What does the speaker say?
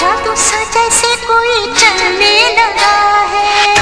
जादू सा जैसे कोई चलने लगा है।